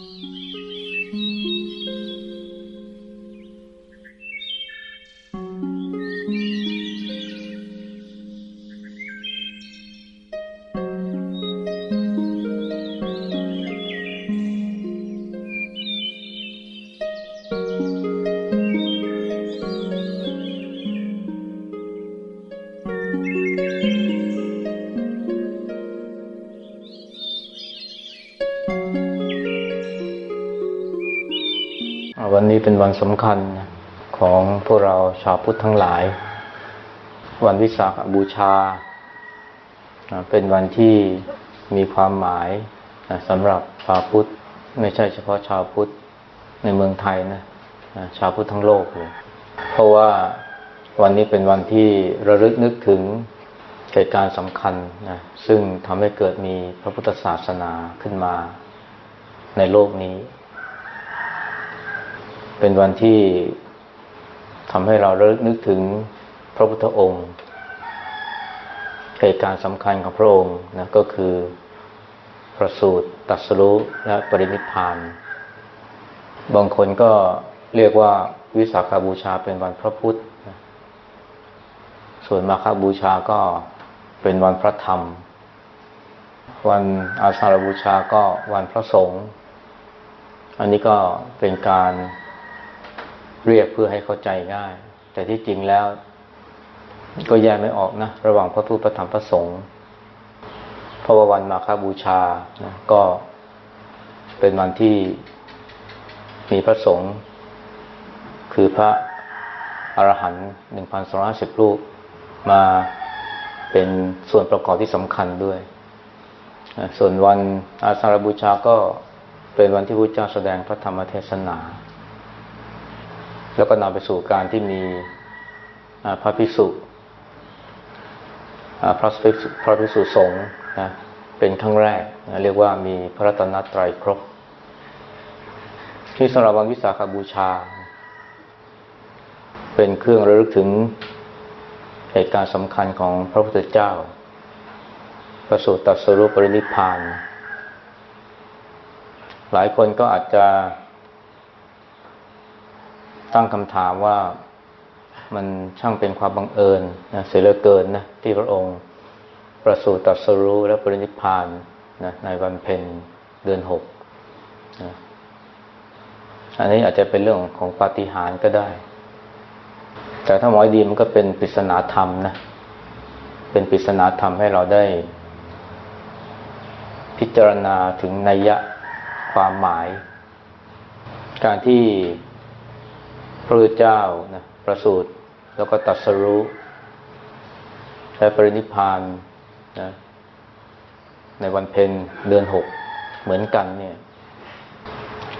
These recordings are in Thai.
วัน นี้เป็นวันสำคัญของพวกเราชาวพุทธทั้งหลาย วันวิสาขบูชา เป็นวันที่มีความหมายสำหรับชาวพุทธ ไม่ใช่เฉพาะชาวพุทธในเมืองไทยนะชาวพุทธทั้งโลกเลยเพราะว่าวันนี้เป็นวันที่ระลึกนึกถึงเหตุการณ์สำคัญนะซึ่งทำให้เกิดมีพระพุทธศาสนาขึ้นมาในโลกนี้ เป็นวันที่ทำให้เราเลิกนึกถึงพระพุทธองค์เหตุการณ์สำคัญของพระองค์นะก็คือประสูติตัสรู้และปรินิพพาน บางคนก็เรียกว่าวิสาขาบูชาเป็นวันพระพุทธ ส่วนมาคาบูชาก็เป็นวันพระธรรม วันอาสาฬบูชาก็วันพระสงฆ์ อันนี้ก็เป็นการ เรียกเพื่อให้เข้าใจง่าย แต่ที่จริงแล้ว ก็แยกไม่ออกนะ ระหว่างพระพุทธพระธรรมพระสงฆ์พระวันมาฆบูชานะก็เป็นวันที่มีพระสงฆ์คือพระอรหันต์หนึ่งพันสองร้อยสิบรูปมาเป็นส่วนประกอบที่สำคัญด้วย ส่วนวันอาสาฬบูชาก็เป็นวันที่พระเจ้าแสดงพระธรรมเทศนา แล้วก็นำไปสู่การที่มีพระภิกษุพระภิกษุพระภิกษุสงฆ์นะเป็นครั้งแรกนะเรียกว่ามีพระรัตนตรัยครบ ที่สำหรับวันวิสาขบูชา เป็นเครื่องระลึกถึงเหตุการณ์สำคัญของพระพุทธเจ้า ประสูติตัสรุปรินิพาน หลายคนก็อาจจะ ตั้งคำถามว่ามันช่างเป็นความบังเอิญนะเสียเหลือเกินนะที่พระองค์ประสูติตรัสรู้และปรินิพพานนะในวันเพ็ญเดือนหกนะอันนี้อาจจะเป็นเรื่องของปาฏิหาริย์ก็ได้ แต่ถ้ามอยดีมันก็เป็นปริศนาธรรมนะ เป็นปริศนาธรรมให้เราได้ พิจารณาถึงนัยยะความหมาย การที่ ระพุทธเจ้านะประสูติแล้วก็ตัดสรู้และปรินิพานนะในวันเพ็ญเดือนหกเหมือนกันเนี่ย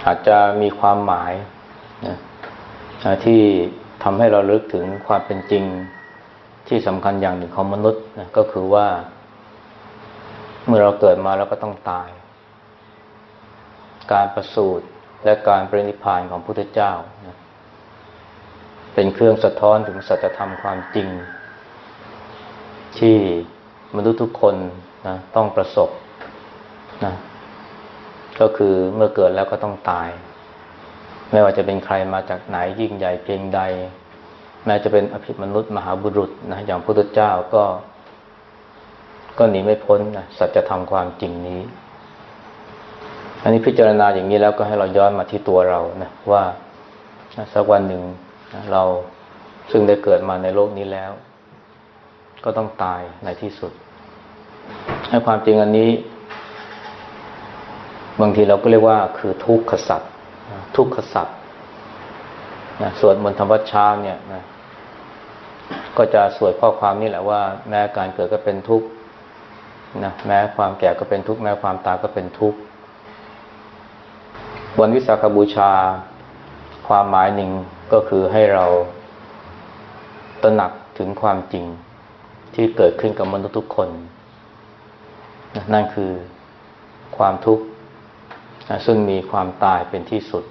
อาจจะมีความหมายนะที่ทำให้เราลึกถึงความเป็นจริงที่สำคัญอย่างหนึ่งของมนุษย์นะก็คือว่า เมื่อเราเกิดมาเราก็ต้องตาย การประสูติและการปรินิพานของพระพุทธเจ้านะ เป็นเครื่องสะท้อนถึงสัจธรรมความจริง ที่มนุษย์ทุกคนนะต้องประสบนะก็คือเมื่อเกิดแล้วก็ต้องตาย ไม่ว่าจะเป็นใครมาจากไหนยิ่งใหญ่เพียงใด แม้จะเป็นอภิมนุษย์มหาบุรุษนะอย่างพระพุทธเจ้าก็ ก็หนีไม่พ้นนะสัจธรรมความจริงนี้ อันนี้พิจารณาอย่างนี้แล้วก็ให้เราย้อนมาที่ตัวเรานะว่าสักวันหนึ่ง เราซึ่งได้เกิดมาในโลกนี้แล้ว ก็ต้องตายในที่สุด ให้ความจริงอันนี้ บางทีเราก็เรียกว่า คือทุกขสัตว์ทุกขสัตว์นะสวดมนต์ธรรมวัชชาเนี่ยนะก็จะสวดข้อความนี้แหละว่า แม้การเกิดก็เป็นทุกข์นะแม้ความแก่ก็เป็นทุกข์แม้ความตายก็เป็นทุกข์วันวิสาขบูชา ความหมายหนึ่ง ก็คือให้เราตระหนักถึงความจริงที่เกิดขึ้นกับมนุษย์ทุกคน นั่นคือความทุกข์ซึ่งมีความตายเป็นที่สุด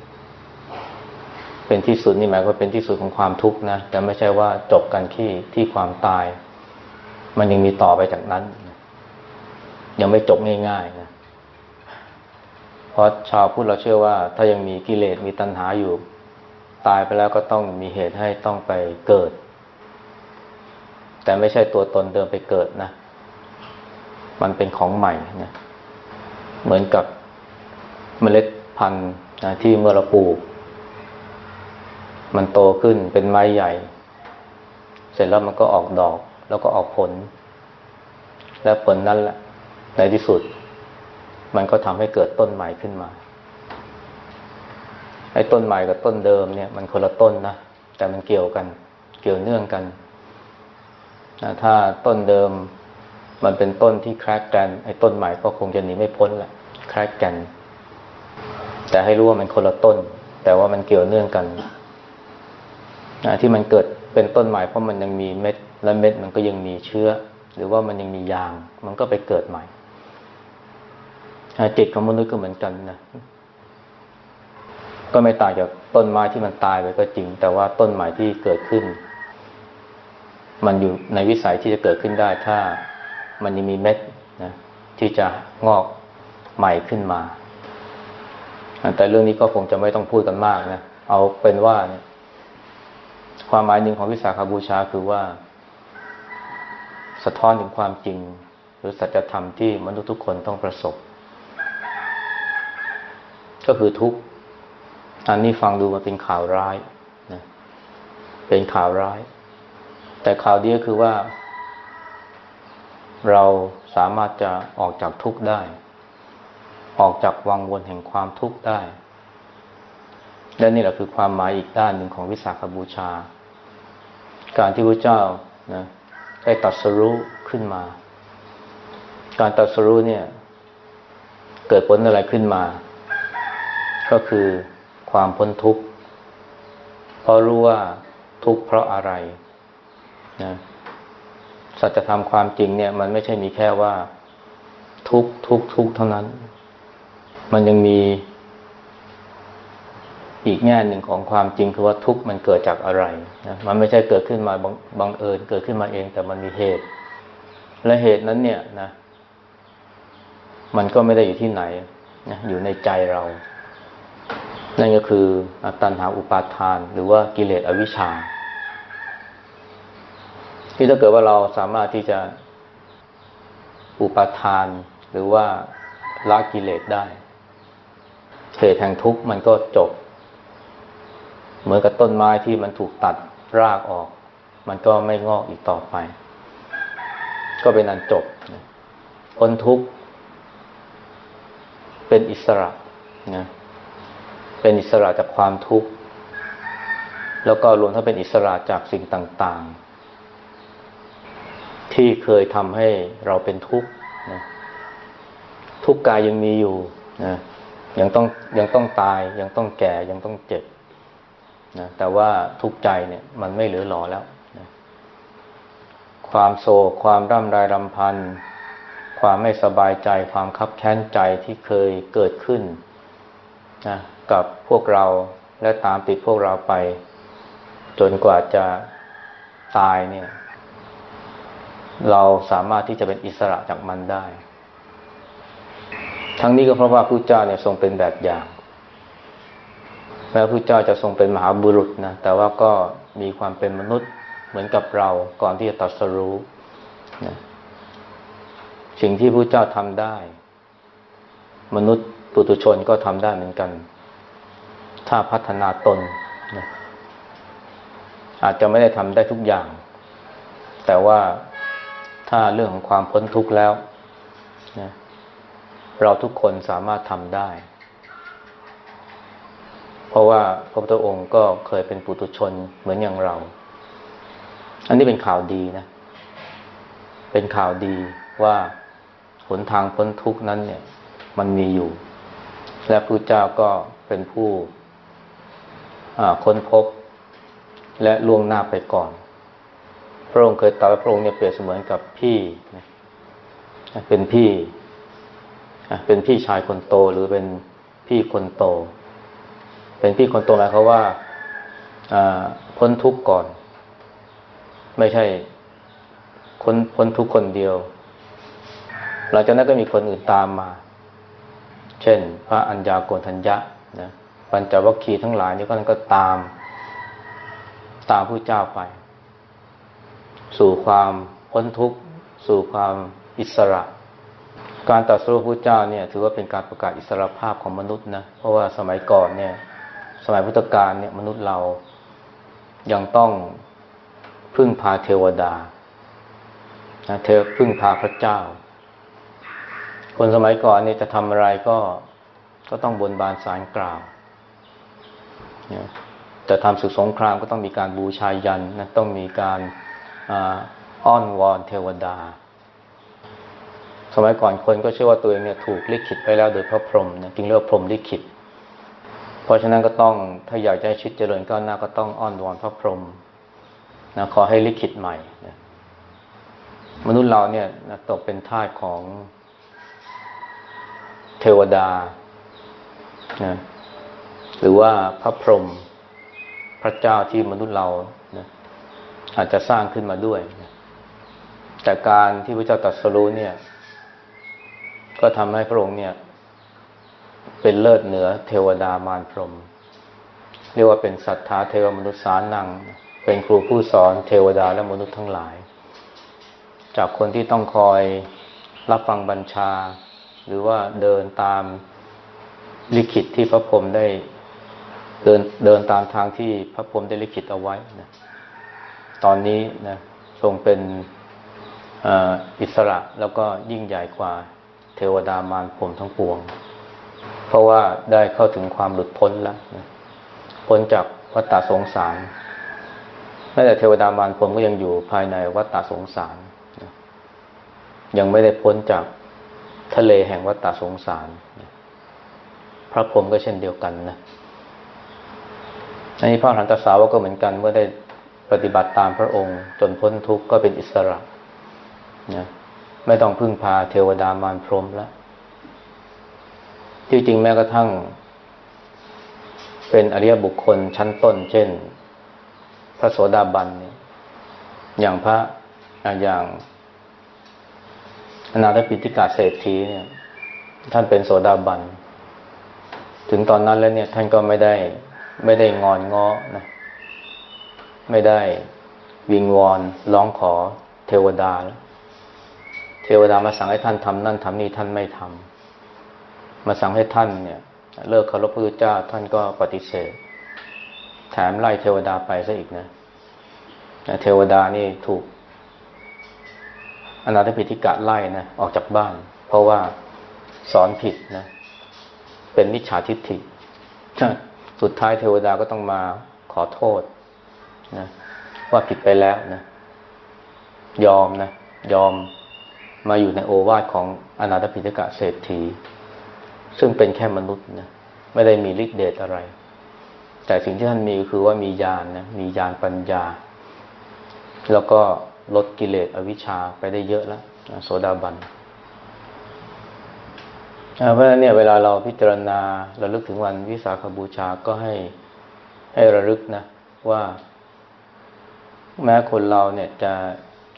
เป็นที่สุดนี่หมายว่าเป็นที่สุดของความทุกข์นะแต่ไม่ใช่ว่าจบกันที่ที่ความตาย มันยังมีต่อไปจากนั้น ยังไม่จบง่ายๆนะเพราะชาวพุทธเราเชื่อว่า ถ้ายังมีกิเลสมีตัณหาอยู่ ตายไปแล้วก็ต้องมีเหตุให้ต้องไปเกิด แต่ไม่ใช่ตัวตนเดิมไปเกิดนะ มันเป็นของใหม่นะเหมือนกับเมล็ดพันธุ์นะที่เมื่อเราปลูก มันโตขึ้นเป็นไม้ใหญ่ เสร็จแล้วมันก็ออกดอก แล้วก็ออกผล และผลนั้นแหละในที่สุด มันก็ทำให้เกิดต้นใหม่ขึ้นมา ไอ้ต้นใหม่กับต้นเดิมเนี่ย มันคนละต้นนะแต่มันเกี่ยวกัน เกี่ยวเนื่องกันนะถ้าต้นเดิมมันเป็นต้นที่แครกกันไอ้ต้นใหม่ก็คงจะหนีไม่พ้นแหละแครกกัน แต่ให้รู้ว่ามันคนละต้น แต่ว่ามันเกี่ยวเนื่องกันนะที่มันเกิดเป็นต้นใหม่เพราะมันยังมีเม็ด และเม็ดมันก็ยังมีเชื้อ หรือว่ามันยังมียาง มันก็ไปเกิดใหม่จิตของมนุษย์ก็เหมือนกันนะ ก็ไม่ต่างจากต้นไม้ที่มันตายไปก็จริง แต่ว่าต้นใหม่ที่เกิดขึ้น มันอยู่ในวิสัยที่จะเกิดขึ้นได้ ถ้ามันยังมีเม็ดนะที่จะงอกใหม่ขึ้นมา แต่เรื่องนี้ก็คงจะไม่ต้องพูดกันมากนะ เอาเป็นว่าเนี่ยความหมายหนึ่งของวิสาขาบูชาคือว่า สะท้อนถึงความจริง หรือสัจธรรมที่มนุษย์ทุกคนต้องประสบ ก็คือทุกข์ อันนี้ฟังดูมันเป็นข่าวร้ายนะเป็นข่าวร้าย แต่ข่าวดีก็คือว่า เราสามารถจะออกจากทุกข์ได้ ออกจากวังวนแห่งความทุกข์ได้ และนี่แหละคือความหมายอีกด้านหนึ่งของวิสาขบูชา การที่พระเจ้านะได้ตัดสรู้ขึ้นมา การตัดสรู้เนี่ย เกิดผลอะไรขึ้นมา ก็คือ ความพ้นทุกข์เพราะรู้ว่าทุกข์เพราะอะไรนะสัจธรรมความจริงเนี่ย มันไม่ใช่มีแค่ว่า ทุกทุกทุกเท่านั้น มันยังมีอีกแง่หนึ่งของความจริงคือว่าทุกข์มันเกิดจากอะไรนะมันไม่ใช่เกิดขึ้นมาบังเอิญเกิดขึ้นมาเอง แต่มันมีเหตุ และเหตุนั้นเนี่ยนะ มันก็ไม่ได้อยู่ที่ไหนนะอยู่ในใจเรา นั่นก็คือตัณหาอุปาทาน หรือว่ากิเลสอวิชชา ที่ถ้าเกิดว่าเราสามารถที่จะอุปาทาน หรือว่าละกิเลสได้ เหตุแห่งทุกข์มันก็จบ เหมือนกับต้นไม้ที่มันถูกตัดรากออก มันก็ไม่งอกอีกต่อไป ก็เป็นอันจบพ้นทุกข์เป็นอิสระนะ เป็นอิสระจากความทุกข์ แล้วก็รวมทั้งเป็นอิสระจากสิ่งต่างๆ ที่เคยทำให้เราเป็นทุกข์นะทุกข์กายยังมีอยู่นะยังต้องยังต้องตายยังต้องแก่ยังต้องเจ็บนะแต่ว่าทุกข์ใจเนี่ยมันไม่เหลือหลอแล้วนะความโศกความร่ำไรรำพัน ความไม่สบายใจ ความคับแค้นใจที่เคยเกิดขึ้นนะ กับพวกเราและตามติดพวกเราไป จนกว่าจะตายเนี่ย เราสามารถที่จะเป็นอิสระจากมันได้ ทั้งนี้ก็เพราะว่าพระเจ้าเนี่ยทรงเป็นแบบอย่างแม้พระเจ้าจะทรงเป็นมหาบุรุษนะแต่ว่าก็มีความเป็นมนุษย์เหมือนกับเราก่อนที่จะตัดสรู้นะสิ่งที่พระเจ้าทำได้ มนุษย์ปุถุชนก็ทำได้เหมือนกัน ถ้าพัฒนาตนนะอาจจะไม่ได้ทำได้ทุกอย่าง แต่ว่าถ้าเรื่องของความพ้นทุกข์แล้วนะเราทุกคนสามารถทำได้ เพราะว่าพระพุทธองค์ก็เคยเป็นปุถุชนเหมือนอย่างเรา อันนี้เป็นข่าวดีนะ เป็นข่าวดีว่าหนทางพ้นทุกข์นั้นเนี่ย มันมีอยู่ และพระเจ้าก็เป็นผู้ ค้นพบ และล่วงหน้าไปก่อน พระองค์เคยตรัสพระองค์เนี่ยเปรียบเสมือนกับพี่เป็นพี่เป็นพี่ชายคนโตหรือเป็นพี่คนโต เป็นพี่คนโตหมายความว่าพ้นทุกข์ก่อน ไม่ใช่คนพ้นทุกข์คนเดียว หลังจากนั้นก็มีคนอื่นตามมา เช่น พระอัญญาโกณทัญญะนะ ปัญจวัคคีย์ทั้งหลายนี่ก็นั่นก็ตาม ตามผู้เจ้าไป สู่ความพ้นทุกข์ สู่ความอิสระ การตัดสู้ผู้เจ้าเนี่ย ถือว่าเป็นการประกาศอิสรภาพของมนุษย์นะ เพราะว่าสมัยก่อนเนี่ย สมัยพุทธกาลเนี่ยมนุษย์เรายังต้องพึ่งพาเทวดาเธอพึ่งพาพระเจ้า คนสมัยก่อนนี่จะทำอะไรก็ก็ต้องบนบานสารกล่าว จะทำศึกสงครามก็ต้องมีการบูชายันนะต้องมีการอ้อนวอนเทวดา สมัยก่อนคนก็เชื่อว่าตัวเองเนี่ยถูกลิขิตไปแล้วโดยพระพรหมนะจึงเรียกพรหมลิขิต เพราะฉะนั้นก็ต้องถ้าอยากจะให้ชีวิตเจริญก้าวหน้าก็ต้องอ้อนวอนพระพรหมนะขอให้ลิขิตใหม่นะมนุษย์เราเนี่ยตกเป็นทาสของเทวดานะ หรือว่าพระพรหมพระเจ้าที่มนุษย์เรานะอาจจะสร้างขึ้นมาด้วยนะแต่การที่พระเจ้าตรัสรู้เนี่ย ก็ทำให้พระองค์เนี่ย เป็นเลิศเหนือเทวดามารพรหมเรียกว่าเป็นสัทธาเทวมนุษย์สานัง เป็นครูผู้สอนเทวดาและมนุษย์ทั้งหลาย จากคนที่ต้องคอยรับฟังบัญชา หรือว่าเดินตามลิขิตที่พระพรหมได้ เดินเดินตามทางที่พระพรหมได้ลิขิตเอาไว้นะตอนนี้นะทรงเป็นอิสระแล้วก็ยิ่งใหญ่กว่าเทวดามารพรมทั้งปวง เพราะว่าได้เข้าถึงความหลุดพ้นแล้วนะพ้นจากวัฏฏะสงสารแม้แต่เทวดามารพรมก็ยังอยู่ภายในวัฏฏะสงสารยังไม่ได้พ้นจากทะเลแห่งวัฏสงสารพระพรหมก็เช่นเดียวกันนะ อันนี้พระหันตสาวก็เหมือนกันเมื่อได้ปฏิบัติตามพระองค์ จนพ้นทุกข์ก็เป็นอิสระนะไม่ต้องพึ่งพาเทวดามารพรหมแล้วที่จริงแม้กระทั่ง เป็นอริยบุคคลชั้นต้น เช่น พระโสดาบันเนี่ยอย่างพระอย่างอนาถปิติกาเศรษฐีเนี่ย ท่านเป็นโสดาบัน ถึงตอนนั้นแล้วเนี่ย ท่านก็ไม่ได้ ไม่ได้งอนง้อนะไม่ได้วิงวอนร้องขอเทวดาแล้วเทวดามาสั่งให้ท่านทำนั่นทำนี่ท่านไม่ทำมาสั่งให้ท่านเนี่ย เลิกเคารพพระพุทธเจ้าท่านก็ปฏิเสธ แถมไล่เทวดาไปซะอีกนะเทวดานี่ถูกอนาถปิธิกะไล่นะออกจากบ้าน เพราะว่าสอนผิดนะ เป็นมิจฉาทิฏฐิ สุดท้ายเทวดาก็ต้องมาขอโทษนะว่าผิดไปแล้วนะยอมนะยอมมาอยู่ในโอวาทของอนาถปิฎกะเศรษฐี ซึ่งเป็นแค่มนุษย์นะไม่ได้มีฤทธิ์เดชอะไร แต่สิ่งที่ท่านมีคือว่ามีญาณนะมีญาณปัญญา แล้วก็ลดกิเลสอวิชชาไปได้เยอะแล้วโสดาบัน เพราะฉะนั้นเนี่ยเวลาเราพิจารณาเราลึกถึงวันวิสาขบูชาก็ให้ให้ระลึกนะ ว่า แม้คนเราเนี่ยจะ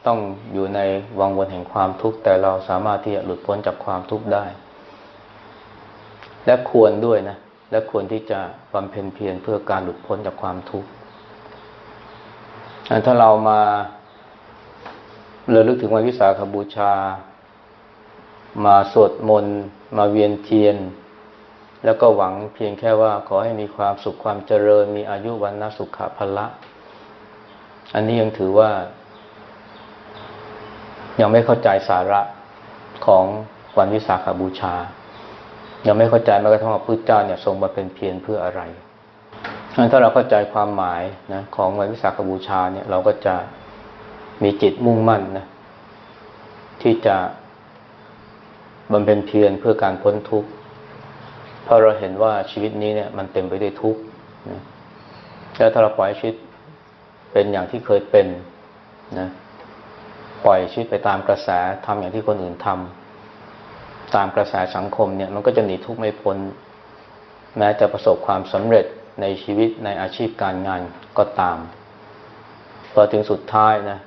ต้องอยู่ในวังวนแห่งความทุกข์ แต่เราสามารถที่จะหลุดพ้นจากความทุกข์ได้ และควรด้วยนะและควรที่จะบำเพ็ญเพียรเพื่อการหลุดพ้นจากความทุกข์ถ้าเรามาเราลึกถึงวันวิสาขบูชา มาสวดมนต์ มาเวียนเทียน แล้วก็หวังเพียงแค่ว่าขอให้มีความสุขความเจริญ มีอายุวันนสุขภพละ อันนี้ยังถือว่า ยังไม่เข้าใจสาระของวันวิสาขบูชา ยังไม่เข้าใจแม้กระทั่งว่าพุทธเจ้าเนี่ยทรงมาเป็นเพียรเพื่ออะไรถ้าเราเข้าใจความหมายนะของวันวิสาขบูชาเนี่ย เราก็จะมีจิตมุ่งมั่นนะที่จะ บำเพ็ญเพียรเพื่อการพ้นทุกข์เพราะเราเห็นว่าชีวิตนี้เนี่ย มันเต็มไปด้วยทุกข์นะแล้วถ้าเราปล่อยชีวิตเป็นอย่างที่เคยเป็นนะปล่อยชีวิตไปตามกระแสทำอย่างที่คนอื่นทำตามกระแสสังคมเนี่ย มันก็จะหนีทุกข์ไม่พ้น แม้จะประสบความสำเร็จในชีวิตในอาชีพการงานก็ตามพอถึงสุดท้ายนะ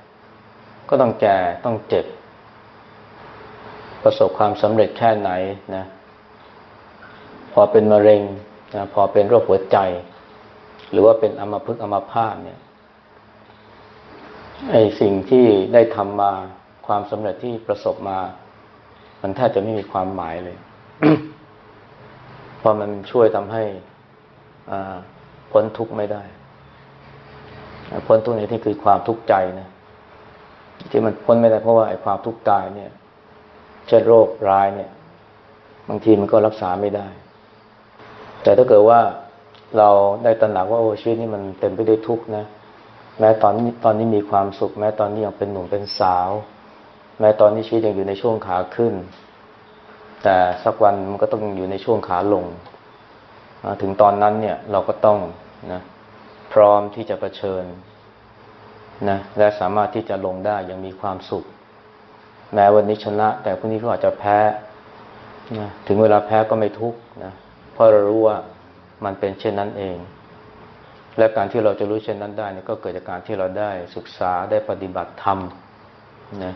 ก็ต้องแก่ต้องเจ็บ ประสบความสำเร็จแค่ไหนนะ พอเป็นมะเร็งนะพอเป็นโรคหัวใจ หรือว่าเป็นอัมพฤกษ์อัมพาตเนี่ยไอสิ่งที่ได้ทำมาความสำเร็จที่ประสบมา มันแทบจะไม่มีความหมายเลยเพราะมันช่วยทำให้พ้นทุกข์ไม่ได้พ้นทุกข์ในที่คือความทุกข์ใจนะที่มันพ้นไม่ได้เพราะว่าไอ้ความทุกข์กายเนี่ย เช่นโรคร้ายเนี่ย บางทีมันก็รักษาไม่ได้ แต่ถ้าเกิดว่าเราได้ตระหนักว่าโอ้ชีวิตนี้มันเต็มไปด้วยทุกข์นะ แม้ตอนนี้ตอนนี้มีความสุข แม้ตอนนี้ยังเป็นหนุ่มเป็นสาว แม้ตอนนี้ชีวิตยังอยู่ในช่วงขาขึ้น แต่สักวันมันก็ต้องอยู่ในช่วงขาลง ถึงตอนนั้นเนี่ยเราก็ต้องนะพร้อมที่จะะเผชิญนะและสามารถที่จะลงได้อย่างมีความสุข แม้วันนี้ชนะ แต่พรุ่งนี้ก็อาจจะแพ้นะถึงเวลาแพ้ก็ไม่ทุกข์นะเพราะเรารู้ว่ามันเป็นเช่นนั้นเอง และการที่เราจะรู้เช่นนั้นได้นี่ก็เกิดจากการที่เราได้ศึกษาได้ปฏิบัติธรรมนะ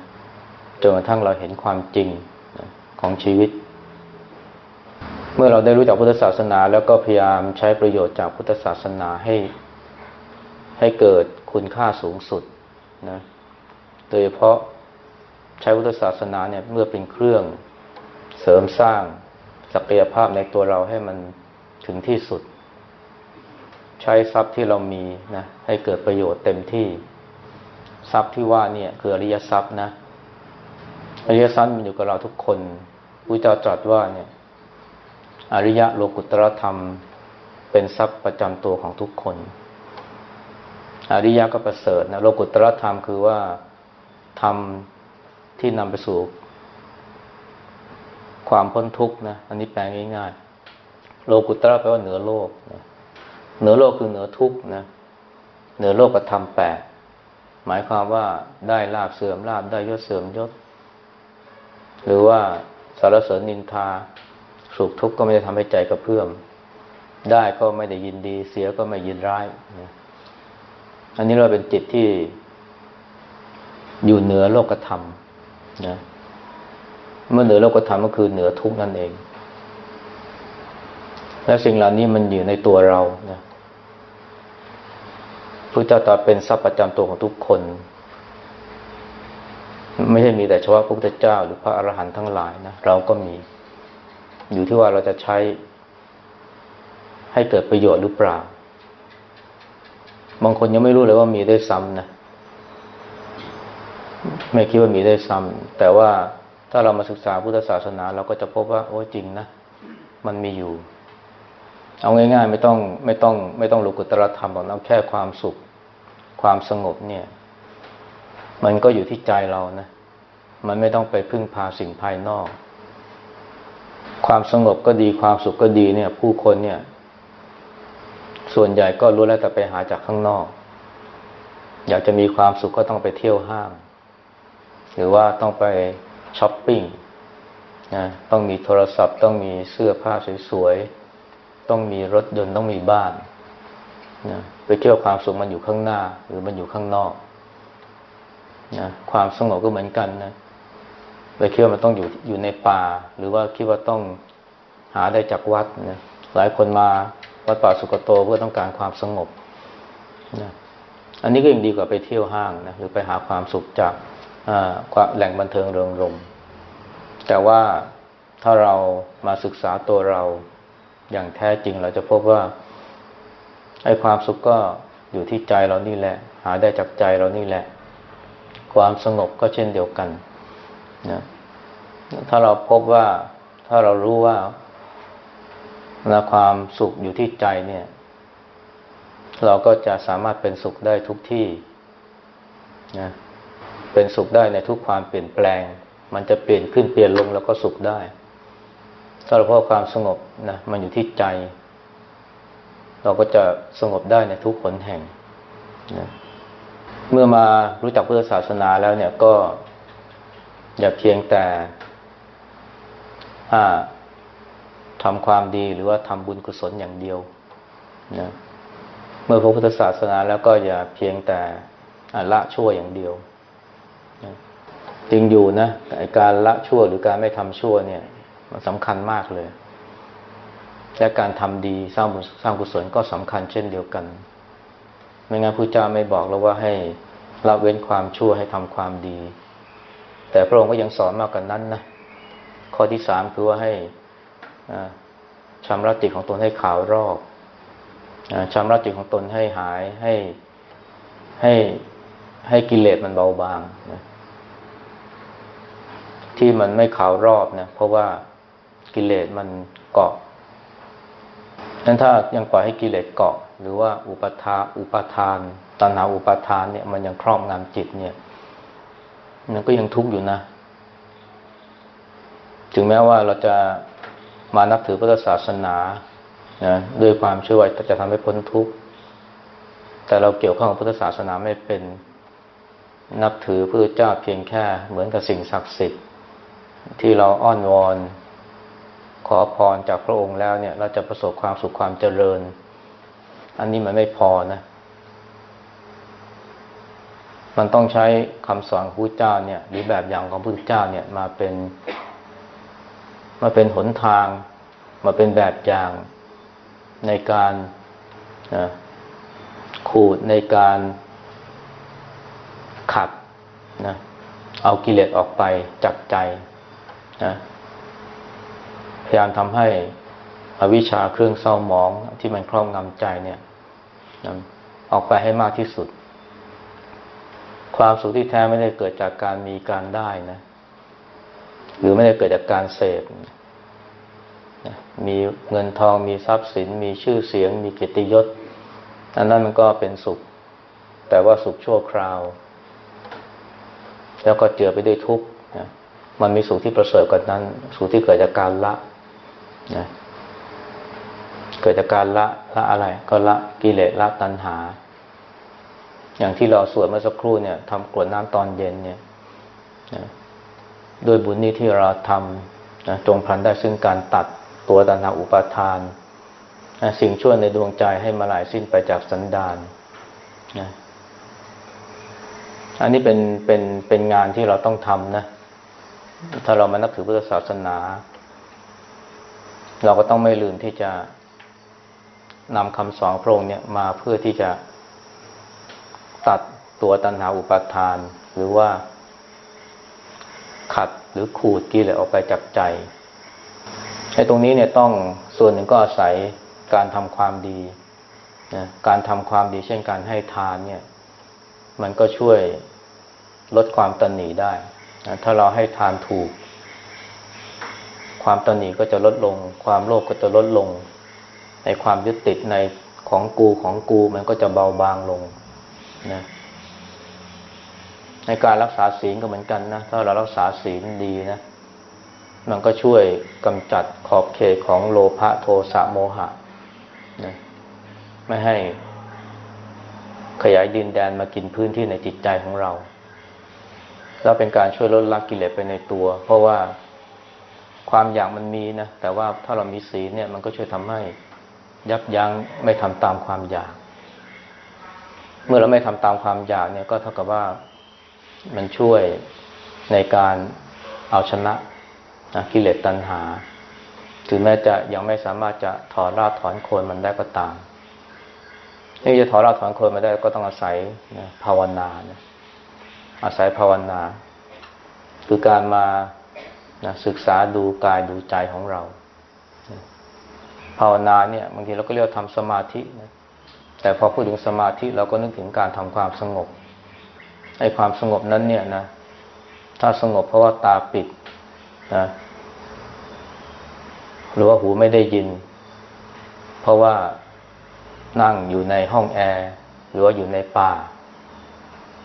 จนกระทั่งเราเห็นความจริงนะของชีวิต เมื่อเราได้รู้จักพุทธศาสนา แล้วก็พยายามใช้ประโยชน์จากพุทธศาสนาให้ ให้เกิดคุณค่าสูงสุดนะโดยเฉพาะ ใช้พุทธศาสนาเนี่ยเมื่อเป็นเครื่องเสริมสร้างศักยภาพในตัวเราให้มันถึงที่สุด ใช้ทรัพย์ที่เรามีนะให้เกิดประโยชน์เต็มที่ ทรัพย์ที่ว่าเนี่ย คืออริยทรัพย์นะอริยทรัพย์มันอยู่กับเราทุกคนพระเจ้าตรัสว่าเนี่ย อริยะโลกุตรธรรม เป็นทรัพย์ประจำตัวของทุกคน อริยะก็ประเสริฐนะโลกุตรธรรมคือว่าธรรม ที่นำไปสู่ความพ้นทุกข์นะ อันนี้แปลง่ายๆ โลกุตระแปลว่าเหนือโลกนะเหนือโลกคือเหนือทุกข์นะ เหนือโลกกธรรมแปดหมายความว่าได้ลาบเสื่อมลาบได้ยศเสื่อมยศ หรือว่าสารเสริญนินทา สุขทุกข์ก็ไม่ได้ทำให้ใจกระเพื่อม ได้ก็ไม่ได้ยินดี เสียก็ไม่ยินร้ายนะอันนี้เราเป็นจิตที่อยู่เหนือโลกธรรม นะเมื่อเหนือโลกธรรมก็คือเหนือทุกนั่นเอง และสิ่งเหล่านี้มันอยู่ในตัวเรานะพระเจ้าตรัสเป็นทรัพย์ประจำตัวของทุกคน ไม่ใช่มีแต่เฉพาะพระพุทธเจ้า หรือพระอรหันต์ทั้งหลายนะเราก็มี อยู่ที่ว่าเราจะใช้ให้เกิดประโยชน์หรือเปล่า บางคนยังไม่รู้เลยว่ามีได้ซ้ำนะ ไม่คิดว่ามีได้ซ้ำแต่ว่าถ้าเรามาศึกษาพุทธศาสนา เราก็จะพบว่า โอ้จริงนะ มันมีอยู่ เอาง่าย ๆ ไม่ต้องไม่ต้อง ไม่ต้องลุกุตรธรรมหรอกนะแค่ความสุข ความสงบเนี่ย มันก็อยู่ที่ใจเรานะ มันไม่ต้องไปพึ่งพาสิ่งภายนอก ความสงบก็ดีความสุขก็ดีเนี่ย ผู้คนเนี่ย ส่วนใหญ่ก็รู้แล้วแต่ไปหาจากข้างนอก อยากจะมีความสุขก็ต้องไปเที่ยวห้าง หรือว่าต้องไปช้อปปิ้งนะต้องมีโทรศัพท์ ต้องมีเสื้อผ้าสวยๆ ต้องมีรถยนต์ต้องมีบ้านนะไปเที่ยวความสุขมันอยู่ข้างหน้า หรือมันอยู่ข้างนอกนะความสงบก็เหมือนกันนะไปคิดว่ามันต้องอยู่อยู่ในป่า หรือว่าคิดว่าต้องหาได้จากวัดนะหลายคนมาวัดป่าสุกโตเพื่อต้องการความสงบนะอันนี้ก็ยังดีกว่าไปเที่ยวห้างนะหรือไปหาความสุขจาก แหล่งบันเทิงเริงรม แต่ว่าถ้าเรามาศึกษาตัวเราอย่างแท้จริงเราจะพบว่าไอ้ความสุขก็อยู่ที่ใจเรานี่แหละ หาได้จากใจเรานี่แหละ ความสงบก็เช่นเดียวกันนะถ้าเราพบว่าถ้าเรารู้ว่าละความสุขอยู่ที่ใจเนี่ย เราก็จะสามารถเป็นสุขได้ทุกที่นะ เป็นสุขได้ในทุกความเปลี่ยนแปลง มันจะเปลี่ยนขึ้นเปลี่ยนลงแล้วก็สุขได้ถ้าเราพบความสงบนะมันอยู่ที่ใจ เราก็จะสงบได้ในทุกขนแห่งนะเมื่อมารู้จักพุทธศาสนาแล้วเนี่ยก็ อย่าเพียงแต่าทำความดีหรือว่าทำบุญกุศลอย่างเดียวนะเมื่อพระพุทธศาสนาแล้วก็อย่าเพียงแต่ละชั่วอย่างเดียว จริงอยู่นะการละชั่วหรือการไม่ทำชั่วเนี่ย มันสำคัญมากเลย และการทำดีสร้างบุญสร้างกุศลก็สำคัญเช่นเดียวกัน ไม่งั้นพระเจ้าไม่บอกแล้วว่าให้ละเว้นความชั่วให้ทำความดี แต่พระองค์ก็ยังสอนมากกว่านนั้นนะข้อที่สามคือว่าให้ชำระจิตของตนให้ขาวรอบชำระจิตของตนให้หายให้ให้ให้กิเลสมันเบาบางนะ ที่มันไม่ขาวรอบนะเพราะว่ากิเลสมันเกาะนั้นถ้ายังปล่อยให้กิเลสเกาะ หรือว่าอุปทาอุปทานตัณหาอุปทานเนี่ยมันยังครอบงำจิตเนี่ยมันก็ยังทุกข์อยู่นะ ถึงแม้ว่าเราจะมานับถือพุทธศาสนานะด้วยความเชื่อว่าจะทำให้พ้นทุกข์แต่เราเกี่ยวข้องกับพุทธศาสนาไม่เป็นนับถือพระเจ้าเพียงแค่เหมือนกับสิ่งศักดิ์สิทธิ์ ที่เราอ้อนวอน ขอพรจากพระองค์แล้วเนี่ย เราจะประสบความสุขความเจริญ อันนี้มันไม่พอนะ มันต้องใช้คำสอนของพระเจ้าเนี่ยหรือแบบอย่างของพระเจ้าเนี่ยมาเป็นมาเป็นหนทาง มาเป็นแบบอย่างในการขูดในการขัดนะเอากิเลสออกไปจากใจ นะพยายามทำให้อวิชชาเครื่องเศร้าหมองที่มันครอบงำใจเนี่ยนะออกไปให้มากที่สุด ความสุขที่แท้ไม่ได้เกิดจากการมีการได้นะ หรือไม่ได้เกิดจากการเสพมีเงินทองมีทรัพย์สิน มีชื่อเสียง มีกิตติยศอันนั้นมันก็เป็นสุข แต่ว่าสุขชั่วคราว แล้วก็เจือไปด้วยทุกข์ มันมีสุขที่ประเสริฐกว่านั้น สุขที่เกิดจากการละนะเกิดจากการละละอะไร ก็ละกิเลสละตัณหา อย่างที่เราสวดเมื่อสักครู่เนี่ยทำกรวดน้ำตอนเย็นเนี่ยนะด้วยบุญนี้ที่เราทำนะจงพลันได้ซึ่งการตัดตัวตัณหาอุปาทานนะสิ่งชั่วในดวงใจให้มาลายสิ้นไปจากสันดานนะอันนี้เป็นเป็นเป็นงานที่เราต้องทำนะ ถ้าเรามานับถือพุทธศาสนา เราก็ต้องไม่ลืมที่จะนำคำสอนพระองค์เนี่ยมาเพื่อที่จะตัดตัวตัณหาอุปาทาน หรือว่า ขัดหรือขูดกิเลสออกไปจากใจไอ้ตรงนี้เนี่ยต้องส่วนหนึ่งก็อาศัยการทำความดีนะการทำความดีเช่นการให้ทานเนี่ย มันก็ช่วยลดความตันหนีได้ ถ้าเราให้ทานถูก ความตนหนีก็จะลดลง ความโลภกก็จะลดลง ในความยึดติดในของกูของกูมันก็จะเบาบางลงนะในการรักษาศีลก็เหมือนกันนะถ้าเรารักษาศีลดีนะมันก็ช่วยกำจัดขอบเขตของโลภะโทสะโมหะนะไม่ให้ขยายดินแดนมากินพื้นที่ในจิตใจของเรา แล้วเป็นการช่วยลดละกิเลสไปในตัว เพราะว่าความอยากมันมีนะแต่ว่าถ้าเรามีศีลเนี่ยมันก็ช่วยทำให้ยับยั้งไม่ทำตามความอยาก เมื่อเราไม่ทำตามความอยากเนี่ยก็เท่ากับว่ามันช่วยในการเอาชนะนะกิเลสตัณหา ถึงแม้จะยังไม่สามารถจะถอนรากถอนโคนมันได้ก็ตามที่จะถอนรากถอนโคนมาได้ก็ต้องอาศัยนะภาวนานะ อาศัยภาวนา คือการมานะศึกษาดูกายดูใจของเรา ภาวนาเนี่ยบางทีเราก็เรียกทำสมาธินะแต่พอพูดถึงสมาธิเราก็นึกถึงการทำความสงบไอ้ความสงบนั้นเนี่ยนะถ้าสงบเพราะว่าตาปิดนะหรือว่าหูไม่ได้ยิน เพราะว่านั่งอยู่ในห้องแอร์หรือว่าอยู่ในป่า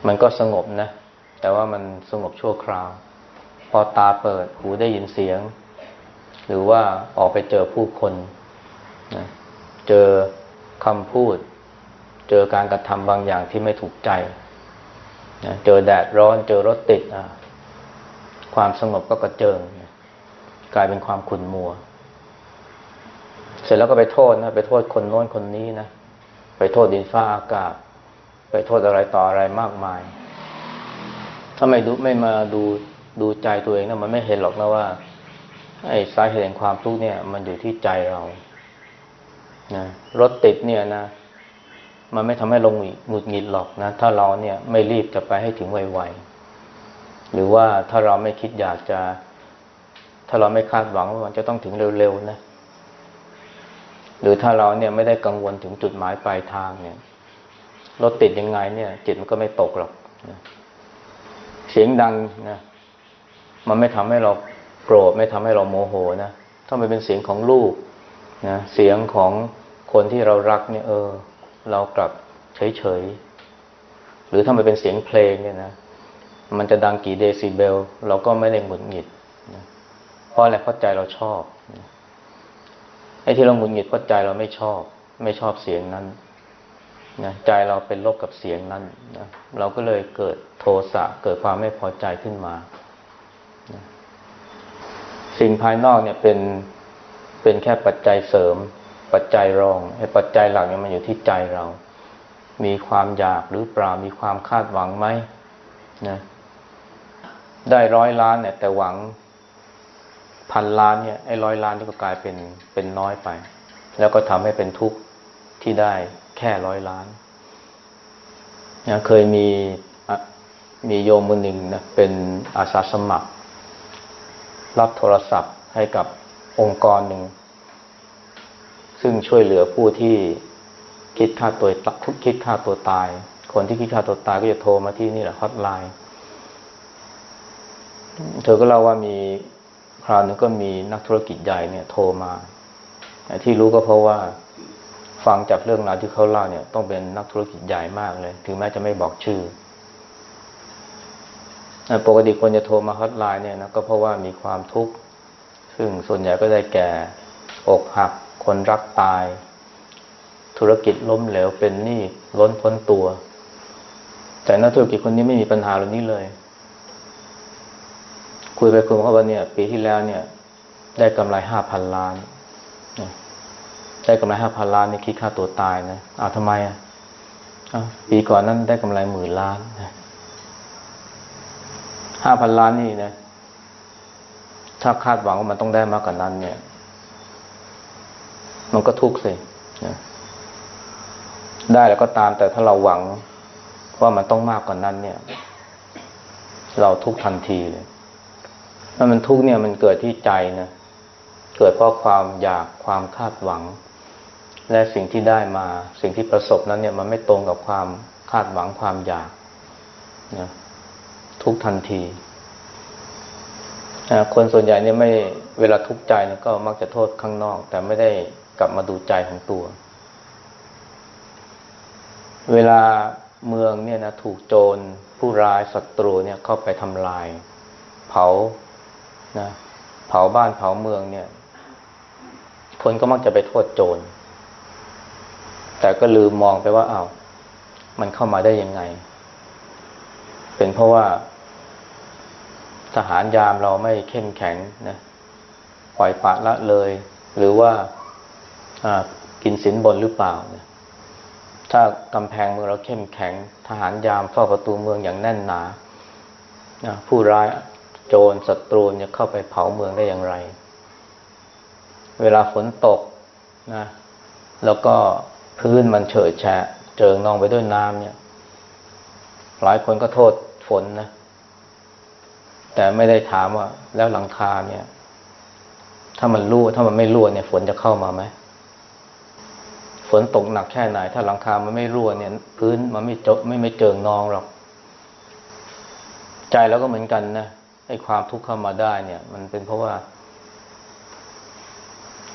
มันก็สงบนะ แต่ว่ามันสงบชั่วคราว พอตาเปิดหูได้ยินเสียง หรือว่าออกไปเจอผู้คนนะเจอคำพูด เจอการกระทำบางอย่างที่ไม่ถูกใจนะเจอแดดร้อน เจอรถติดความสงบก็กระเจิงนะกลายเป็นความขุ่นมัว เสร็จแล้วก็ไปโทษนะ ไปโทษคนโน้นคนนี้นะ ไปโทษดินฟ้าอากาศ ไปโทษอะไรต่ออะไรมากมาย ถ้าไม่ดูไม่มาดูดูใจตัวเองนะมันไม่เห็นหรอกนะว่าไอ้สาเหตุแห่งความทุกข์เนี่ย มันอยู่ที่ใจเรานะรถติดเนี่ยนะ มันไม่ทำให้เราหงุดหงิดหรอกนะ ถ้าเราเนี่ยไม่รีบจะไปให้ถึงไวๆหรือว่าถ้าเราไม่คิดอยากจะ ถ้าเราไม่คาดหวังว่ามันจะต้องถึงเร็วๆนะหรือถ้าเราเนี่ยไม่ได้กังวลถึงจุดหมายปลายทางเนี่ยรถติดยังไงเนี่ย จิตมันก็ไม่ตกหรอกนะ สียงดังนะมันไม่ทำให้เราโกรธไม่ทำให้เราโมโหนะถ้ามันเป็นเสียงของลูกนะเสียงของคนที่เรารักเนี่ย เออ เรากลับเฉยๆหรือถ้ามันเป็นเสียงเพลงเนี่ยนะมันจะดังกี่เดซิเบล เราก็ไม่ได้หงุดหงิดนะเพราะอะไรเพราะใจเราชอบไอ้ที่เราหงุดหงิดเพราะใจเราไม่ชอบ ไม่ชอบเสียงนั้น นะใจเราเป็นโรคกับเสียงนั้นนะเราก็เลยเกิดโทสะเกิดความไม่พอใจขึ้นมานะสิ่งภายนอกเนี่ยเป็นเป็นแค่ปัจจัยเสริม ปัจจัยรองไอ้ปัจจัยหลักเนี่ยมันอยู่ที่ใจเรา มีความอยากหรือเปล่ามีความคาดหวังไหมนะได้ร้อยล้านเนี่ย แต่หวังพันล้านเนี่ยไอ้ร้อยล้านนี่ก็กลายเป็นเป็นน้อยไป แล้วก็ทำให้เป็นทุกข์ที่ได้ แค่ร้อยล้านนะเคยมีมีโยมคนหนึ่งนะเป็นอาสาสมัคร รับโทรศัพท์ให้กับองค์กรหนึ่ง ซึ่งช่วยเหลือผู้ที่คิดฆ่าตัวคิดฆ่าตัวตาย คนที่คิดฆ่าตัวตายก็จะโทรมาที่นี่แหละฮอตไลน์เธอก็เล่าว่ามีคราวนึงก็มีนักธุรกิจใหญ่เนี่ย โทรมา ที่รู้ก็เพราะว่า ฟังจากเรื่องราวที่เขาเล่าเนี่ย ต้องเป็นนักธุรกิจใหญ่มากเลย ถึงแม้จะไม่บอกชื่อปกติคนจะโทรมาฮอตไลน์เนี่ยนะก็เพราะว่ามีความทุกข์ ซึ่งส่วนใหญ่ก็ได้แก่อกหัก คนรักตาย ธุรกิจล้มเหลวเป็นหนี้ล้นพ้นตัว แต่นักธุรกิจคนนี้ไม่มีปัญหาเหล่านี้เลย คุยไปคุยมาว่าเนี่ย ปีที่แล้วเนี่ย ได้กำไรห้าพันล้าน ได้กำไรห้าพันล้านนี่คิดค่าตัวตายนะอ้าวทำไมอะปีก่อนนั้นได้กำไรหมื่นล้านห้าพันล้านนี่นะ ถ้าคาดหวังว่ามันต้องได้มากกว่านั้น เนี่ย มันก็ทุกข์สินะได้แล้วก็ตาม แต่ถ้าเราหวังว่ามันต้องมากกว่านั้น เนี่ย เราทุกข์ทันทีเลยถ้ามันทุกข์เนี่ยมันเกิดที่ใจนะเกิดเพราะความอยากความคาดหวัง และสิ่งที่ได้มาสิ่งที่ประสบนั้นเนี่ยมันไม่ตรงกับความคาดหวังความอยากนะทุกทันทีคนส่วนใหญ่เนี่ยไม่เวลาทุกข์ใจเนี่ยก็มักจะโทษข้างนอก แต่ไม่ได้กลับมาดูใจของตัว เวลาเมืองเนี่ยนะถูกโจรผู้ร้ายศัตรูเนี่ยเข้าไปทำลาย เผานะเผาบ้านเผาเมืองเนี่ย คนก็มักจะไปโทษโจร แต่ก็ลืมมองไปว่าอา้าวมันเข้ามาได้ยังไง เป็นเพราะว่า ทหารยามเราไม่เข้มแข็งนะปล่อยปละละเลย หรือว่ากินสินบนหรือเปล่านะถ้ากำแพงเมืองเราเข้มแข็ง ทหารยามเฝ้าประตูเมืองอย่างแน่นหนาผู้ร้ายโจรศัตรูจะเข้าไปเผาเมืองได้อย่างไร เวลาฝนตกนะ แล้วก็ พื้นมันเฉยแฉะเจิงนองไปด้วยน้ำเนี่ย หลายคนก็โทษฝนนะ แต่ไม่ได้ถามว่า แล้วหลังคาเนี่ย ถ้ามันรั่วถ้ามันไม่รั่วเนี่ย ฝนจะเข้ามาไหมฝนตกหนักแค่ไหน ถ้าหลังคามันไม่รั่วเนี่ย พื้นมันไม่จบไม่ไม่เจิงนองหรอก ใจเราก็เหมือนกันนะไอ้ความทุกข์เข้ามาได้เนี่ย มันเป็นเพราะว่า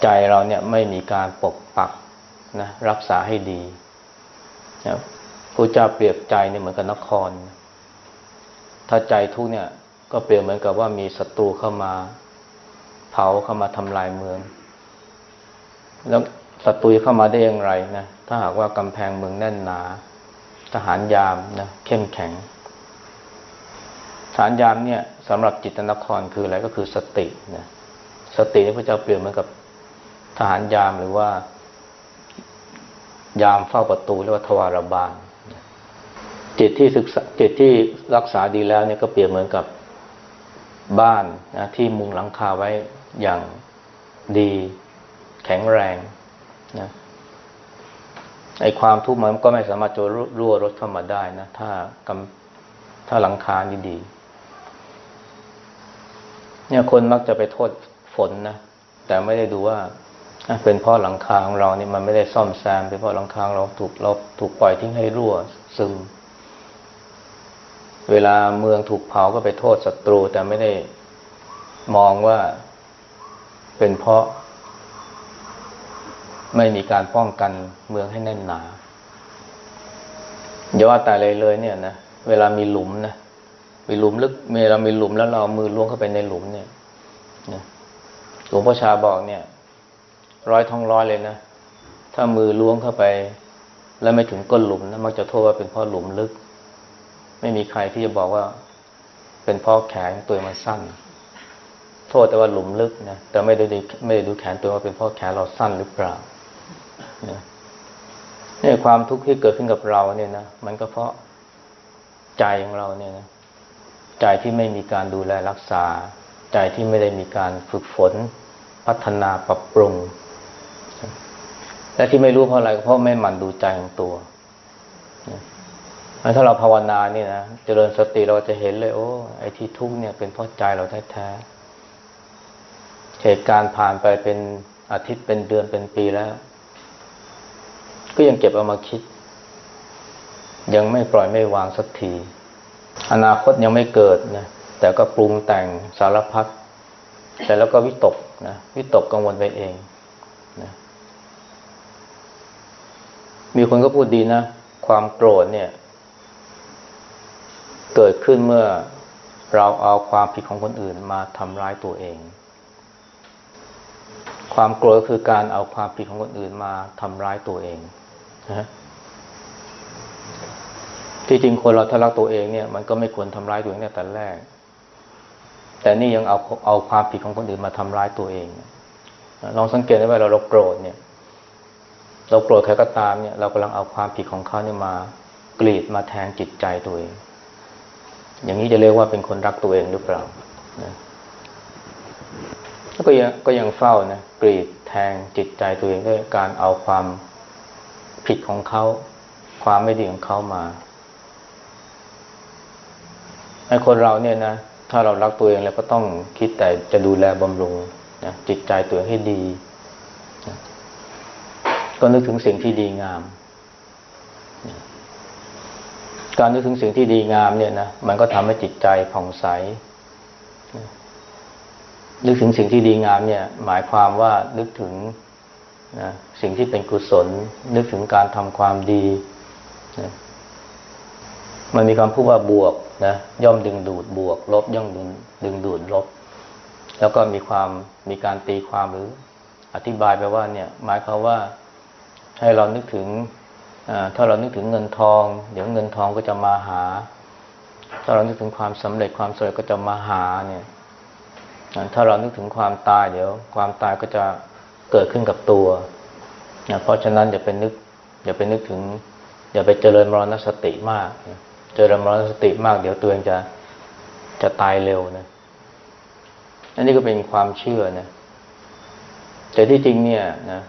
ใจเราเนี่ยไม่มีการปกปัก นะรักษาให้ดีนะพระเจ้าเปรียบใจเนี่ยเหมือนกับนคร ถ้าใจทุกเนี่ย ก็เปรียบเหมือนกับว่ามีศัตรูเข้ามา เผาเข้ามาทำลายเมือง แล้วศัตรูเข้ามาได้อย่างไรนะถ้าหากว่ากำแพงเมืองแน่นหนา ทหารยามนะเข้มแข็งทหารยามเนี่ยสำหรับจิตนครคืออะไรก็คือสตินะสตินี่พระเจ้าเปรียบเหมือนกับทหารยามหรือว่า ยามเฝ้าประตูเรียกว่าทวารบาลจิตที่ศึกษาจิตที่รักษาดีแล้วเนี่ยก็เปรียบเหมือนกับบ้านนะที่มุงหลังคาไว้อย่างดี แข็งแรงนะไอ้ความทุกข์มันก็ไม่สามารถจะรั่วรถเข้ามาได้นะ ถ้ากำถ้าหลังคานี่ดี เนี่ยคนมักจะไปโทษฝนนะ แต่ไม่ได้ดูว่า เป็นเพราะหลังคาของเราเนี่ยมันไม่ได้ซ่อมแซมเป็นเพราะหลังคาเราถูกเราถูกปล่อยทิ้งให้รั่วซึม เวลาเมืองถูกเผาก็ไปโทษศัตรู แต่ไม่ได้มองว่าเป็นเพราะ ไม่มีการป้องกันเมืองให้แน่นหนาอย่าว่าแต่เลยเลยเนี่ยนะเวลามีหลุมนะมีหลุมลึกเมื่อเรามีหลุมแล้วเรามือล้วงเข้าไปในหลุมเนี่ยหลวงพ่อชาบอกเนี่ย ร้อยท้องร้อยเลยนะ ถ้ามือล้วงเข้าไป แล้วไม่ถึงก้นหลุมนะมักจะโทษว่าเป็นเพราะหลุมลึก ไม่มีใครที่จะบอกว่า เป็นเพราะแขนตัวมันสั้น โทษแต่ว่าหลุมลึกนะแต่ไม่ได้ไม่ได้ดูแขนตัวว่าเป็นเพราะแขนเราสั้นหรือเปล่าเนี่ยความทุกข์ที่เกิดขึ้นกับเราเนี่ยนะมันก็เพราะใจของเราเนี่ยนะใจที่ไม่มีการดูแลรักษา ใจที่ไม่ได้มีการฝึกฝน พัฒนาปรับปรุง และที่ไม่รู้เพราะอะไรเพราะไม่หมั่นดูใจของตัวถ้าเราภาวนานี่นะเจริญสติเราจะเห็นเลยโอ้ไอ้ที่ทุกข์เนี่ยเป็นเพราะใจเราแท้ๆเหตุการณ์ผ่านไปเป็นอาทิตย์เป็นเดือนเป็นปีแล้ว ก็ยังเก็บเอามาคิด ยังไม่ปล่อยไม่วางสักที อนาคตยังไม่เกิดนะแต่ก็ปรุงแต่งสารพัดแต่แล้วก็วิตกนะวิตกกังวลไปเองนะ มีคนก็พูดดีนะ ความโกรธเนี่ย เกิดขึ้นเมื่อเราเอาความผิดของคนอื่นมาทำร้ายตัวเอง ความโกรธก็คือการเอาความผิดของคนอื่นมาทำร้ายตัวเองนะที่จริงคนเราถ้ารักตัวเองเนี่ยมันก็ไม่ควรทำร้ายตัวเองแต่แรก แต่นี่ยังเอาเอาความผิดของคนอื่นมาทำร้ายตัวเองลองสังเกตได้ว่าเราเราโกรธเนี่ย เราโกรธใครก็ตามเนี่ย เรากำลังเอาความผิดของเขาเนี่ยมากรีดมาแทงจิตใจตัวเอง อย่างนี้จะเรียกว่าเป็นคนรักตัวเองหรือเปล่านะก็ยังก็ยังเฝ้านะกรีดแทงจิตใจตัวเองด้วยการเอาความผิดของเขา ความไม่ดีของเขามาไอ้คนเราเนี่ยนะถ้าเรารักตัวเองแล้วก็ต้องคิดแต่จะดูแลบำรุงนะจิตใจตัวเองให้ดี ก็นึกถึงสิ่งที่ดีงาม การนึกถึงสิ่งที่ดีงามเนี่ยนะมันก็ทำให้จิตใจผ่องใสนะนึกถึงสิ่งที่ดีงามเนี่ย หมายความว่านึกถึงนะสิ่งที่เป็นกุศล นึกถึงการทำความดีนะมันมีคำพูดว่าบวกนะย่อมดึงดูดบวก ลบย่อมดึงดึงดูดลบ แล้วก็มีความมีการตีความหรืออธิบายไปว่าเนี่ย หมายความว่า ให้เรานึกถึงถ้าเรานึกถึงเงินทอง เดี๋ยวเงินทองก็จะมาหา ถ้าเรานึกถึงความสำเร็จความสำเร็จก็จะมาหาเนี่ยถ้าเรานึกถึงความตายเดี๋ยว ความตายก็จะเกิดขึ้นกับตัวเพราะฉะนั้นอย่าไปนึกอย่าไปนึกถึง อย่าไปเจริญมรณสติมาก เจริญมรณสติมาก เดี๋ยวตัวเองจะจะตายเร็วนะอันนี้ก็เป็นความเชื่อนะแต่ที่จริงเนี่ยนะ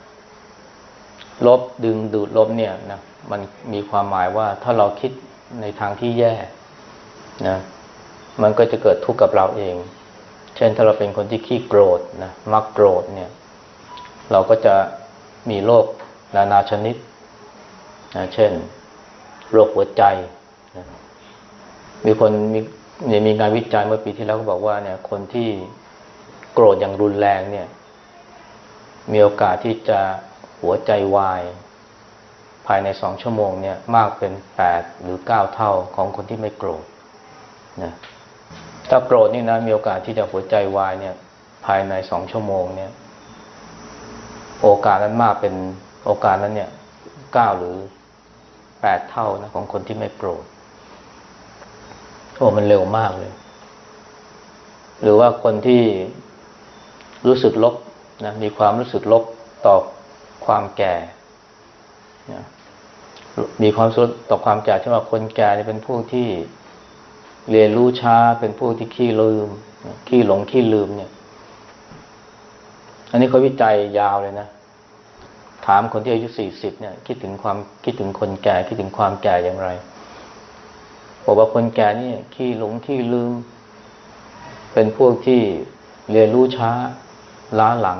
ลบดึงดูดลบเนี่ยนะมันมีความหมายว่าถ้าเราคิดในทางที่แย่นะมันก็จะเกิดทุกข์กับเราเอง เช่นถ้าเราเป็นคนที่ขี้โกรธนะมักโกรธเนี่ย เราก็จะมีโรคนานาชนิดนะเช่น โรคหัวใจนะมีคนมีเนี่ยมีงานวิจัยเมื่อปีที่แล้วก็บอกว่าเนี่ย คนที่โกรธอย่างรุนแรงเนี่ย มีโอกาสที่จะ หัวใจวาย ภายในสองชั่วโมงเนี่ยมากเป็นแปดหรือเก้าเท่าของคนที่ไม่โกรธนะถ้าโกรธนี่นะมีโอกาสที่จะหัวใจวายเนี่ย ภายในสองชั่วโมงเนี่ย โอกาสนั้นมากเป็นโอกาสนั้นเนี่ยเก้าหรือแปดเท่านะของคนที่ไม่โกรธโอ้มันเร็วมากเลย หรือว่าคนที่รู้สึกลบนะมีความรู้สึกลบต่อ ความแก่มีความสุดต่อความแก่ใช่ไหมคนแก่เป็นผู้ที่เรียนรู้ช้าเป็นผู้ที่ขี้ลืม ขี้หลงขี้ลืมเนี่ย อันนี้เขาวิจัยยาวเลยนะทามคนที่อายุสี่สิบเนี่ย คิดถึงความคิดถึงคนแก่คิดถึงความแก่อย่างไรบอกว่าคนแก่นี่ขี้หลงขี้ลืม เป็นพวกที่เรียนรู้ช้า ล้าหลัง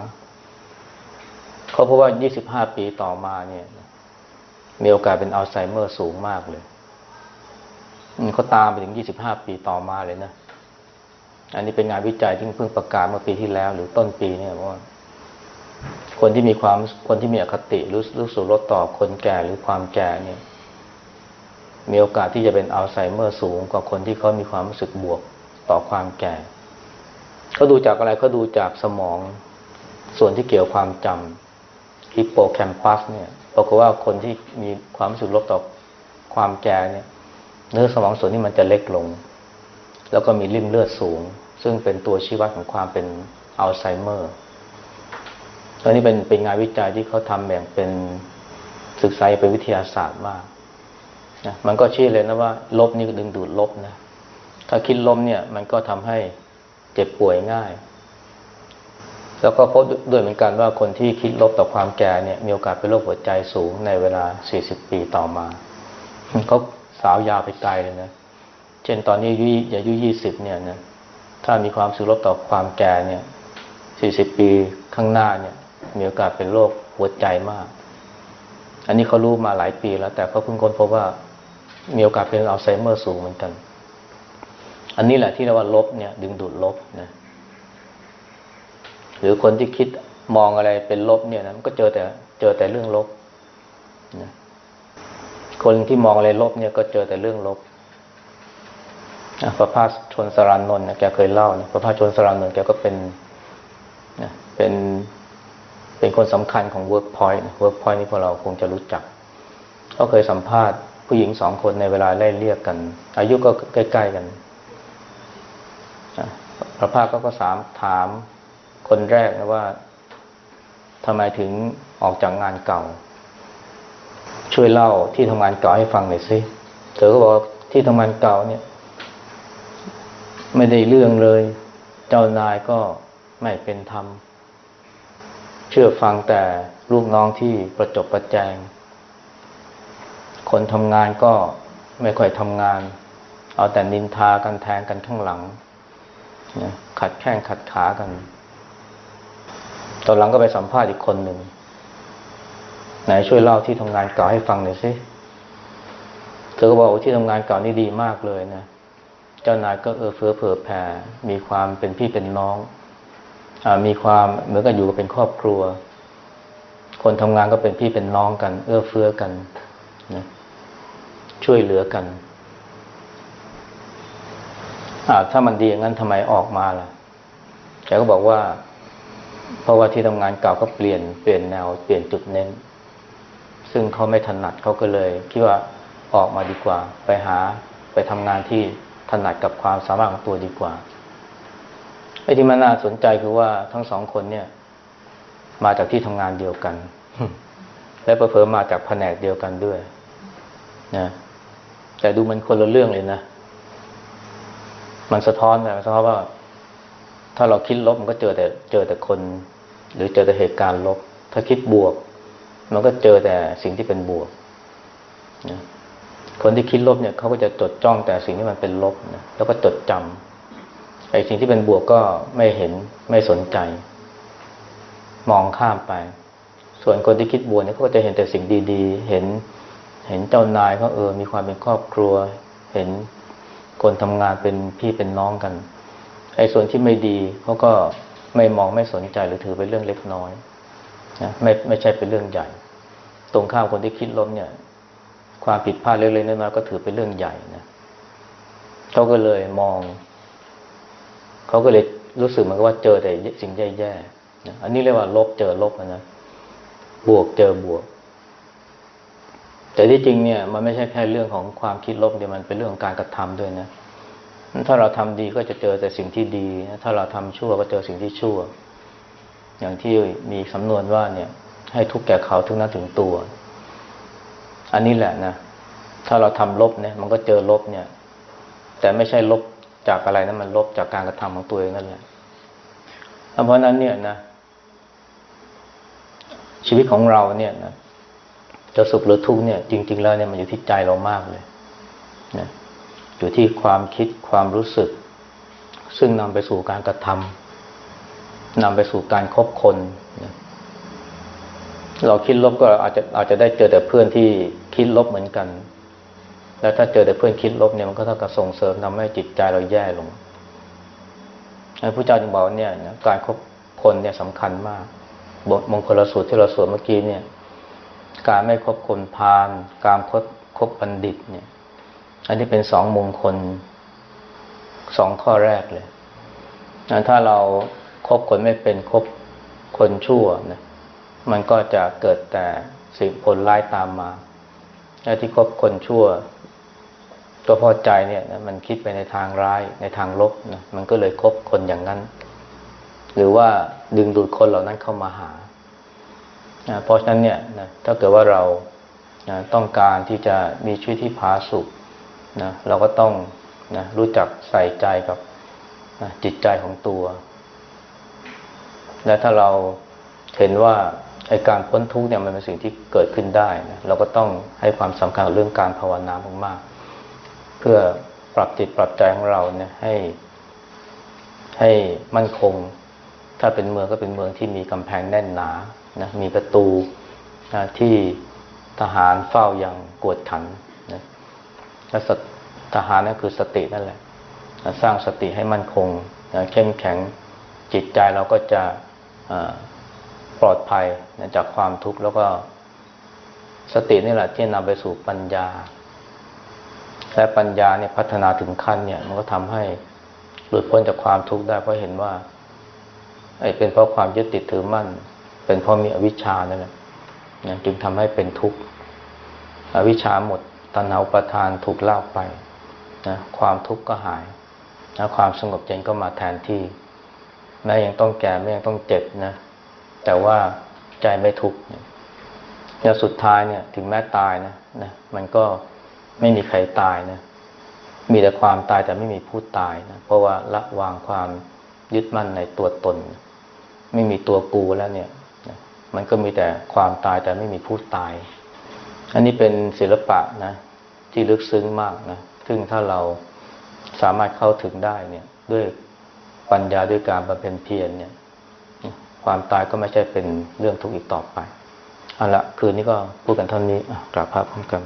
เขาพราะว่ายี่สิบห้าปีต่อมาเนี่ย มีโอกาสเป็นอัลไซเมอร์สูงมากเลยเขาตามไปถึงยี่สิบห้าปีต่อมาเลยนะ อันนี้เป็นงานวิจัยที่เพิ่งประกาศเมื่อปีที่แล้ว หรือต้นปีเนี่ยว่า คนที่มีความคนที่มีอคติรู้รู้สึกลดต่อคนแก่หรือความแก่เนี่ย มีโอกาสที่จะเป็นอัลไซเมอร์สูงกว่าคนที่เขามีความรู้สึกบวกต่อความแก่เขาดูจากอะไรเขาดูจากสมองส่วนที่เกี่ยวความจำ ฮิปโปแคมปัสเนี่ยปรากฏว่าคนที่มีความรู้สึกลบต่อความแก่เนี่ย เนื้อสมองส่วนนี้มันจะเล็กลง แล้วก็มีริ่มเลือดสูง ซึ่งเป็นตัวชี้วัดของความเป็นอัลไซเมอร์ตอนนี้เป็นเป็นงานวิจัยที่เขาทำแบ่งเป็นศึกษาเป็นวิทยาศาสตร์มากนะมันก็ชี้เลยนะว่า ลบนี่ดึงดูดลบนะถ้าคิดลบเนี่ย มันก็ทำให้เจ็บป่วยง่าย แล้วก็พบด้วยเหมือนกันว่าคนที่คิดลบต่อความแก่เนี่ย มีโอกาสเป็นโรคหัวใจสูงในเวลา 40 ปีต่อมาเขาสาวยาวไปไกลเลยนะ เช่นตอนนี้อายุยี่สิบเนี่ยนะ ถ้ามีความสึกลบต่อความแก่เนี่ย 40 ปีข้างหน้าเนี่ย มีโอกาสเป็นโรคหัวใจมาก อันนี้เขารู้มาหลายปีแล้ว แต่เขาเพิ่งค้นพบว่ามีโอกาสเป็นอัลไซเมอร์สูงเหมือนกัน อันนี้แหละที่เรียกว่าลบเนี่ย ดึงดูดลบนะ หรือคนที่คิดมองอะไรเป็นลบเนี่ยนะมันก็เจอแต่เจอแต่เรื่องลบนะคนที่มองอะไรลบเนี่ยก็เจอแต่เรื่องลบพระพาชนสรานนท์นะแกเคยเล่านะพระพาชนสรานนท์แกก็เป็นนะเป็นเป็นคนสำคัญของ Workpoint Workpoint นี่พวกเราคงจะรู้จักเขาเคยสัมภาษณ์ผู้หญิงสองคนในเวลาไล่เรียกกัน อายุก็ใกล้ ๆ กันพระภาคก็ก็สามถาม คนแรกนะว่าทำไมถึงออกจากงานเก่า ช่วยเล่าที่ทำงานเก่าให้ฟังหน่อยสิเธอก็บอกที่ทำงานเก่าเนี่ย ไม่ได้เรื่องเลย เจ้านายก็ไม่เป็นธรรม เชื่อฟังแต่ลูกน้องที่ประจบประแจง คนทำงานก็ไม่ค่อยทำงาน เอาแต่นินทากันแทงกันข้างหลัง ขัดแข้งขัดขากัน ตอนหลังก็ไปสัมภาษณ์อีกคนหนึ่งไหนช่วยเล่าที่ทำงานเก่าให้ฟังหน่อยสิเธอก็บอกว่าที่ทำงานเก่านี่ดีมากเลยนะเจ้านายก็เออเฟื้อเผื่อแผ่มีความเป็นพี่เป็นน้องอ่ามีความเหมือนกับอยู่กับเป็นครอบครัว คนทำงานก็เป็นพี่เป็นน้องกัน เอื้อเฟื้อกันนะช่วยเหลือกันอ่าถ้ามันดีอย่างนั้นทำไมออกมาล่ะแกก็บอกว่า เพราะว่าที่ทำงานเก่าก็เปลี่ยนเปลี่ยนแนวเปลี่ยนจุดเน้น ซึ่งเขาไม่ถนัดเขาก็เลยคิดว่าออกมาดีกว่า ไปหาไปทำงานที่ถนัดกับความสามารถของตัวดีกว่าไอ้ที่มันน่าสนใจคือว่าทั้งสองคนเนี่ย มาจากที่ทำงานเดียวกัน และประเพิ่มมาจากแผนกเดียวกันด้วยนะแต่ดูมันคนละเรื่องเลยนะ มันสะท้อนนะสะท้อนว่า ถ้าเราคิดลบมันก็เจอแต่เจอแต่คน หรือเจอแต่เหตุการณ์ลบ ถ้าคิดบวก มันก็เจอแต่สิ่งที่เป็นบวกนะคนที่คิดลบเนี่ยเขาก็จะจดจ้องแต่สิ่งที่มันเป็นลบนะแล้วก็จดจำไอ้สิ่งที่เป็นบวกก็ไม่เห็นไม่สนใจ มองข้ามไป ส่วนคนที่คิดบวกเนี่ยเขาก็จะเห็นแต่สิ่งดีๆ เห็น เห็นเจ้านายเขาเออ มีความเป็นครอบครัว เห็นคนทำงานเป็นพี่เป็นน้องกัน อ้ส่วนที่ไม่ดีเขาก็ไม่มองไม่สนใจหรือถือเป็นเรื่องเล็กน้อยนะไม่ไม่ใช่เป็นเรื่องใหญ่ ตรงข้ามคนที่คิดล้มเนี่ย ความผิดพลาดเล็กๆน้อยๆก็ถือเป็นเรื่องใหญ่นะเขาก็เลยมองเขาก็เลยรู้สึกเหมือนกับว่าเจอแต่สิ่งแย่ๆนะอันนี้เรียกว่าลบเจอลบนะบวกเจอบวก แต่ที่จริงเนี่ย มันไม่ใช่แค่เรื่องของความคิดลบเดียวมันเป็นเรื่องของการกระทำด้วยนะ ถ้าเราทำดีก็จะเจอแต่สิ่งที่ดี ถ้าเราทำชั่วก็เจอสิ่งที่ชั่ว อย่างที่มีสำนวนว่าเนี่ย ให้ทุกแก่เขาทุกนั้นถึงตัว อันนี้แหละนะ ถ้าเราทำลบเนี่ย มันก็เจอลบเนี่ย แต่ไม่ใช่ลบจากอะไรนะมันลบจากการกระทำของตัวเองนั่นแหละเพราะนั้นเนี่ยนะ ชีวิตของเราเนี่ยนะจะสุขหรือทุกข์เนี่ย จริง ๆ แล้วเนี่ยมันอยู่ที่ใจเรามากเลย อยู่ที่ความคิดความรู้สึก ซึ่งนำไปสู่การกระทำนำไปสู่การคบคนนะเราคิดลบก็อาจจะอาจจะได้เจอแต่เพื่อนที่คิดลบเหมือนกัน แล้วถ้าเจอแต่เพื่อนคิดลบเนี่ยมันก็เท่ากับส่งเสริมทำให้จิตใจเราแย่ลงพระพุทธเจ้าจึงบอกเนี่ยการคบคนเนี่ยสำคัญมากบทมงคลสูตรที่เราสวดเมื่อกี้เนี่ย การไม่คบคนพาลการคบคบบัณฑิตเนี่ย อันนี้เป็นสองมงคลสองข้อแรกเลยนะถ้าเราครบคนไม่เป็นคบคนชั่วนะมันก็จะเกิดแต่สิ่งผลร้ายตามมาแล้วที่คบคนชั่ว ตัวพอใจเนี่ยนะมันคิดไปในทางร้ายในทางลบนะมันก็เลยคบคนอย่างนั้น หรือว่าดึงดูดคนเหล่านั้นเข้ามาหาเพราะฉะนั้นเนี่ยนะถ้าเกิดว่าเรานะต้องการที่จะมีชีวิตที่ผาสุก นะเราก็ต้องนะรู้จักใส่ใจกับนะจิตใจของตัว และถ้าเราเห็นว่าไอการพ้นทุกข์เนี่ยมันเป็นสิ่งที่เกิดขึ้นได้นะเราก็ต้องให้ความสำคัญเรื่องการภาวนามากๆเพื่อปรับจิตปรับใจของเราเนี่ยให้ ให้มั่นคง ถ้าเป็นเมืองก็เป็นเมืองที่มีกำแพงแน่นหนานะมีประตูนะที่ทหารเฝ้าอย่างกวดขัน และทหารนั่นคือสตินั่นแหละ สร้างสติให้มั่นคงเข้มแข็งจิตใจเราก็จะปลอดภัยจากความทุกข์แล้วก็สตินี่แหละที่นำไปสู่ปัญญา และปัญญาเนี่ยพัฒนาถึงขั้นเนี่ย มันก็ทำให้หลุดพ้นจากความทุกข์ได้เพราะเห็นว่าไอ้เป็นเพราะความยึดติดถือมั่น เป็นเพราะมีอวิชชานั่นแหละนะจึงทำให้เป็นทุกข์อวิชชาหมด ตัณหาประทานถูกลากไปนะความทุกข์ก็หายนะความสงบเย็นก็มาแทนที่แม้ยังต้องแก่แม้ยังต้องเจ็บนะ แต่ว่าใจไม่ทุกข์แล้วสุดท้ายเนี่ยถึงแม้ตายนะนะมันก็ไม่มีใครตายนะ มีแต่ความตายแต่ไม่มีผู้ตายนะ เพราะว่าละวางความยึดมั่นในตัวตน ไม่มีตัวกูแล้วเนี่ย มันก็มีแต่ความตายแต่ไม่มีผู้ตาย อันนี้เป็นศิลปะนะ ที่ลึกซึ้งมากนะ ซึ่งถ้าเราสามารถเข้าถึงได้เนี่ย ด้วยปัญญาด้วยการบำเพ็ญเพียรเนี่ย ความตายก็ไม่ใช่เป็นเรื่องทุกข์อีกต่อไปเอาละคืนนี้ก็พูดกันเท่านี้กราบพระพร้อมกัน